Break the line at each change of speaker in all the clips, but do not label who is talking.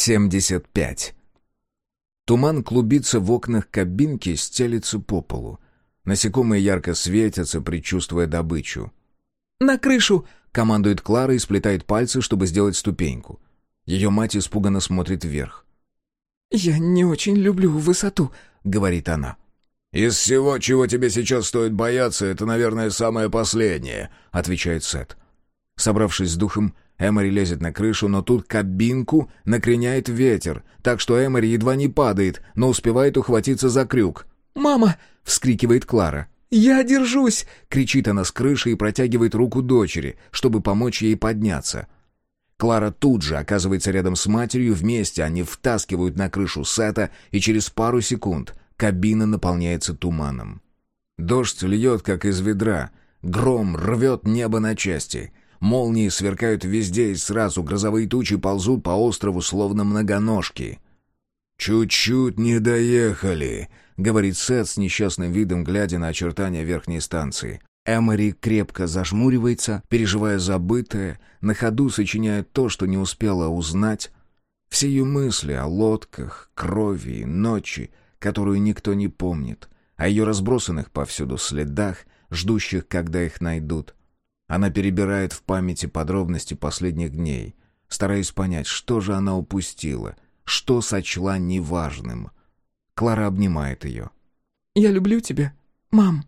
75. Туман клубится в окнах кабинки, стелится по полу. Насекомые ярко светятся, предчувствуя добычу.
«На крышу!»
— командует Клара и сплетает пальцы, чтобы сделать ступеньку. Ее мать испуганно смотрит вверх.
«Я не очень люблю высоту», — говорит она.
«Из всего, чего тебе сейчас стоит бояться, это, наверное, самое последнее», — отвечает Сет.
Собравшись с духом, Эмори лезет на крышу, но тут кабинку накреняет ветер, так что Эмори едва не падает, но успевает ухватиться за крюк.
«Мама!» — вскрикивает Клара. «Я держусь!» — кричит она с крыши и протягивает руку дочери, чтобы помочь ей подняться. Клара тут же оказывается рядом с матерью, вместе они втаскивают на крышу сета, и через пару секунд кабина наполняется туманом. Дождь льет, как из ведра, гром рвет небо на части. Молнии сверкают везде, и сразу грозовые тучи ползут по острову, словно многоножки.
«Чуть-чуть не доехали», —
говорит Сет с несчастным видом, глядя на очертания верхней станции. Эмори крепко зажмуривается, переживая забытое, на ходу сочиняя то, что не успела узнать. Все ее мысли о лодках, крови и ночи, которую никто не помнит, о ее разбросанных повсюду следах, ждущих, когда их найдут. Она перебирает в памяти подробности последних дней, стараясь понять, что же она упустила, что сочла неважным. Клара обнимает ее.
«Я люблю тебя, мам».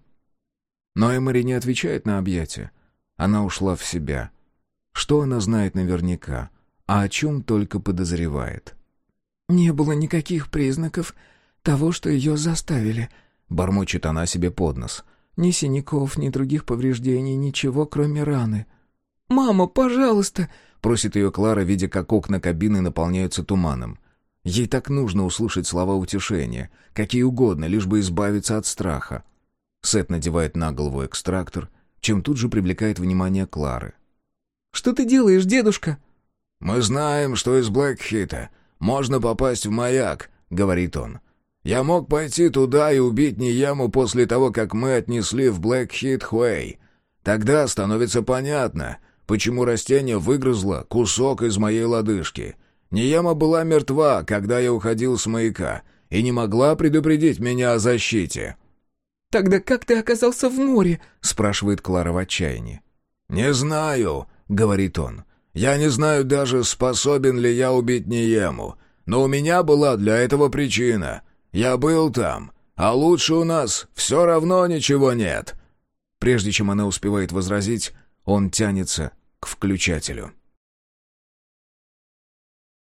Но Эмори не отвечает на объятия. Она ушла в себя. Что она знает наверняка, а о чем только подозревает.
«Не было никаких признаков того, что ее заставили», —
бормочет она себе под нос.
Ни синяков, ни других повреждений, ничего, кроме раны. «Мама, пожалуйста!»
— просит ее Клара, видя, как окна кабины наполняются туманом. Ей так нужно услышать слова утешения, какие угодно, лишь бы избавиться от страха. Сет надевает на голову экстрактор, чем тут же привлекает внимание Клары.
«Что ты делаешь, дедушка?»
«Мы знаем, что из Блэкхита можно попасть в маяк», — говорит он. Я мог пойти туда и убить Ниему после того, как мы отнесли в Блэкхит Хуэй. Тогда становится понятно, почему растение выгрызло кусок из моей лодыжки. Нияма была мертва, когда я уходил с маяка, и не могла предупредить меня о защите».
«Тогда как ты оказался в море?»
— спрашивает Клара в отчаянии.
«Не знаю», — говорит он. «Я не знаю даже, способен ли я убить Ниему, но у меня была для этого причина». Я был там, а лучше у нас все равно ничего нет».
Прежде чем она успевает возразить, он тянется к включателю.